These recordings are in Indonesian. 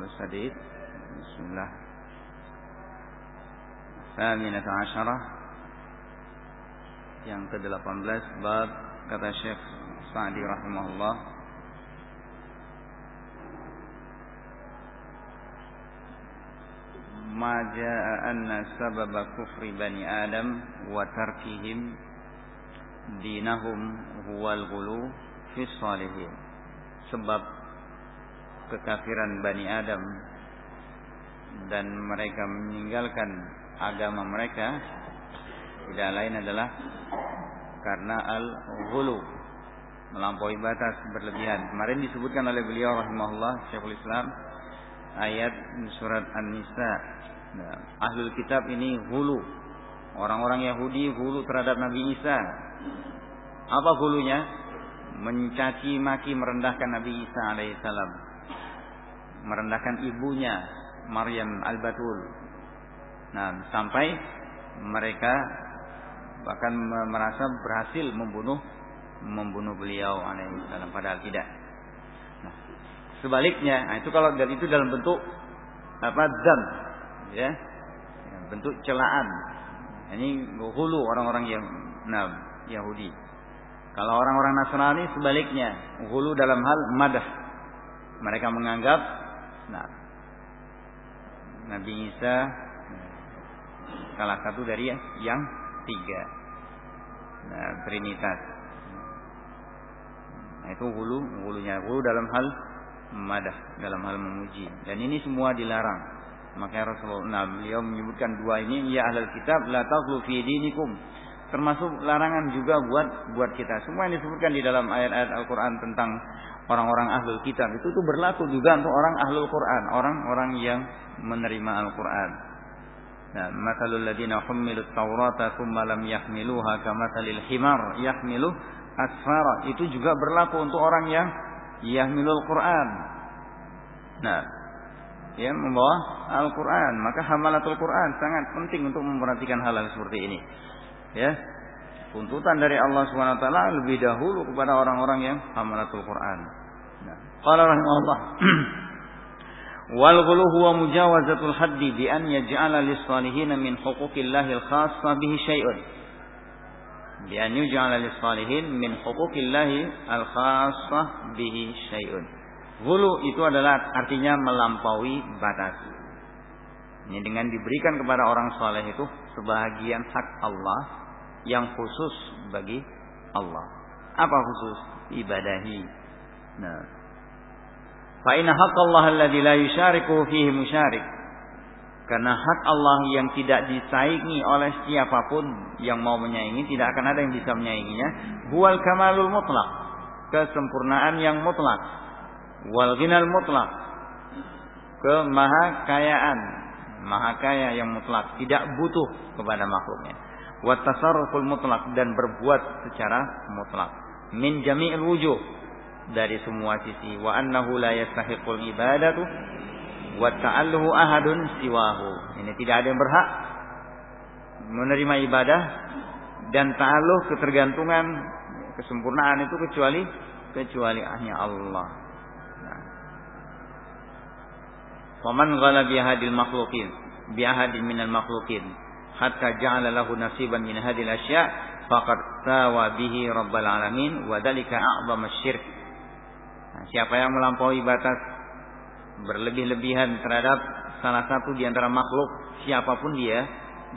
السديد بسم الله الثامنة عشرة yang ke-18 bab kata Syekh Sa'di rahimahullah ma jaa anna sabab kufri bani adam wa tarkihim dinahum huwal ghulu fi salihin sebab kekafiran bani adam dan mereka meninggalkan agama mereka tidak lain adalah karena al-ghulu melampaui batas berlebihan. Kemarin disebutkan oleh beliau rahimahullah Syekhul Islam ayat surat An-Nisa. Nah, ahlul kitab ini hulu. Orang-orang Yahudi hulu terhadap Nabi Isa. Apa hulunya? Mencaci maki merendahkan Nabi Isa alaihissalam. Merendahkan ibunya Maryam al-Batul. Nah, sampai mereka bahkan merasa berhasil membunuh membunuh beliau alaihissalam padahal tidak. Nah, sebaliknya, nah itu kalau dari itu dalam bentuk apa dam, ya, bentuk celaan. Ini hulu orang-orang yang nah, Yahudi. Kalau orang-orang Nasrani sebaliknya, hulu dalam hal madah. Mereka menganggap nah Nabi Isa salah satu dari yang tiga. Nah, Trinitas. Nah, itu hulu, hulunya hulu dalam hal madah, dalam hal memuji. Dan ini semua dilarang. Maka Rasulullah nah, beliau menyebutkan dua ini ya ahlul kitab la taghlu fi dinikum. Termasuk larangan juga buat buat kita. Semua yang disebutkan di dalam ayat-ayat Al-Qur'an tentang orang-orang ahlul kitab itu tuh berlaku juga untuk orang ahlul Qur'an, orang-orang yang menerima Al-Qur'an. Nah, masalul ladina hummilut Taurata thumma lam yahmiluha kamatsalil himar yahmilu asfara. Itu juga berlaku untuk orang yang yahmilul Quran. Nah, ya membawa Al-Quran. Maka hamalatul Quran sangat penting untuk memperhatikan hal-hal seperti ini. Ya, tuntutan dari Allah Subhanahu Wa Taala lebih dahulu kepada orang-orang yang hamalatul Quran. Qala rahimahullah Wal ghulu huwa mujawazatul haddi bi an yaj'ala lis-salihin min huquqillahil khassa bihi syai'un. Bi an yaj'ala lis-salihin min huquqillahi al-khassa bihi syai'un. Ghulu itu adalah artinya melampaui batas. Ini dengan diberikan kepada orang saleh itu sebahagian hak Allah yang khusus bagi Allah. Apa khusus? Ibadahi. Nah, Fa inna haqqallah alladzi la yusyariku fihi musyarik. Karena hak Allah yang tidak disaingi oleh siapa pun yang mau menyaingi, tidak akan ada yang bisa menyainginya. Huwal kamalul mutlak. Kesempurnaan yang mutlak. Wal ghinal mutlak. Kemahakayaan. Maha kaya yang mutlak. Tidak butuh kepada makhluknya. Wa tasarruful mutlak. Dan berbuat secara mutlak. Min jami'il wujuh dari semua sisi. Wa annahu la yastahiqul ibadatu wa ta'alluhu ahadun siwahu. Ini tidak ada yang berhak menerima ibadah dan ta'alluh ketergantungan kesempurnaan itu kecuali kecuali hanya Allah. Nah. Faman ghala bi hadil makhluqin bi ahadin minal makhluqin hatta ja'ala lahu nasiban min hadil asya' faqad sawa bihi rabbal alamin wa dalika a'zama syirk Nah, siapa yang melampaui batas berlebih-lebihan terhadap salah satu di antara makhluk, siapa pun dia,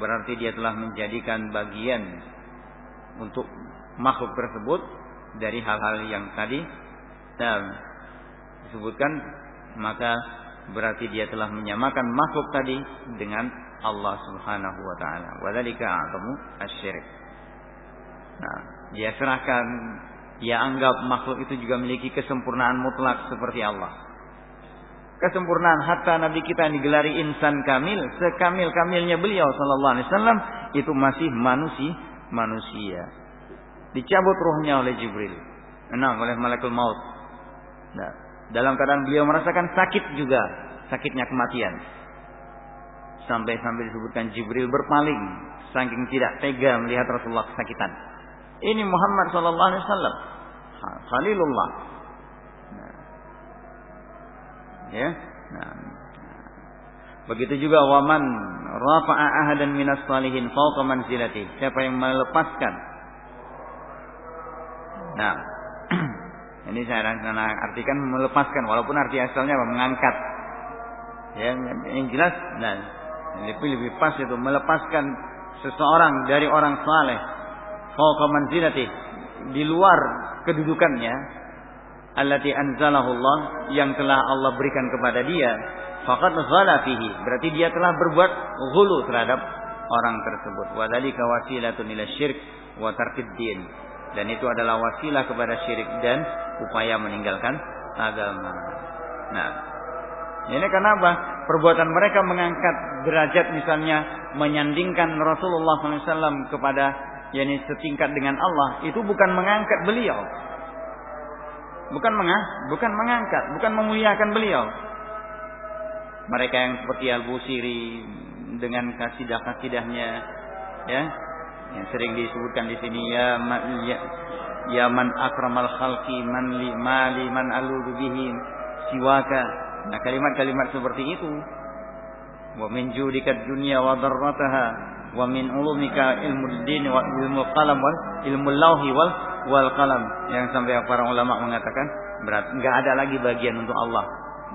berarti dia telah menjadikan bagian untuk makhluk tersebut dari hal-hal yang tadi dan disebutkan, maka berarti dia telah menyamakan makhluk tadi dengan Allah Subhanahu wa taala. Wadzalika a'zamu asyirik. Nah, dia serahkan dia anggap makhluk itu juga memiliki kesempurnaan mutlak seperti Allah. Kesempurnaan hatta Nabi kita yang digelari insan kamil, sekamil-kamilnya beliau sallallahu alaihi wasallam itu masih manusia, manusia. Dicabut ruhnya oleh Jibril. Nah, oleh malaikat maut. Nah, dalam keadaan beliau merasakan sakit juga, sakitnya kematian. Sampai-sampai disebutkan Jibril berpaling saking tidak tega melihat Rasulullah kesakitan. Ini Muhammad sallallahu alaihi wasallam. Khalilullah. Nah. Ya. Nah, begitu juga waman rafa'a ahadan minas salihin fawqa manzilati. Siapa yang melepaskan Nah, ini saya artikan melepaskan walaupun arti asalnya apa? mengangkat. Ya, yang jelas nah lebih lebih pas itu melepaskan seseorang dari orang saleh fawqa manzilati di luar kedudukannya allati anzalahu Allah yang telah Allah berikan kepada dia faqad ghala fihi berarti dia telah berbuat ghulu terhadap orang tersebut wa dzalika wasilatun ila syirk wa dan itu adalah wasilah kepada syirik dan upaya meninggalkan agama. Nah, ini kenapa? Perbuatan mereka mengangkat derajat misalnya menyandingkan Rasulullah SAW kepada yakni setingkat dengan Allah itu bukan mengangkat beliau. Bukan mengah, bukan mengangkat, bukan memuliakan beliau. Mereka yang seperti Al-Busiri dengan kasidah-kasidahnya ya yang sering disebutkan di sini ya ya, ya man akramal khalqi man li mali man aludu bihi siwaka nah kalimat-kalimat seperti itu dunya wa darrataha wa min ulumika ilmu din wa ilmu qalam wal ilmu wal wal qalam. Yang sampai para ulama mengatakan berat enggak ada lagi bagian untuk Allah.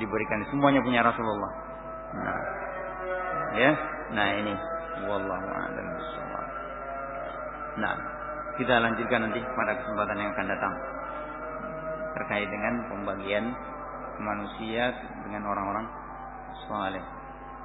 Diberikan semuanya punya Rasulullah. Nah. Ya? Nah ini. Wallahu a'lam Nah, kita lanjutkan nanti pada kesempatan yang akan datang. Terkait dengan pembagian manusia dengan orang-orang saleh.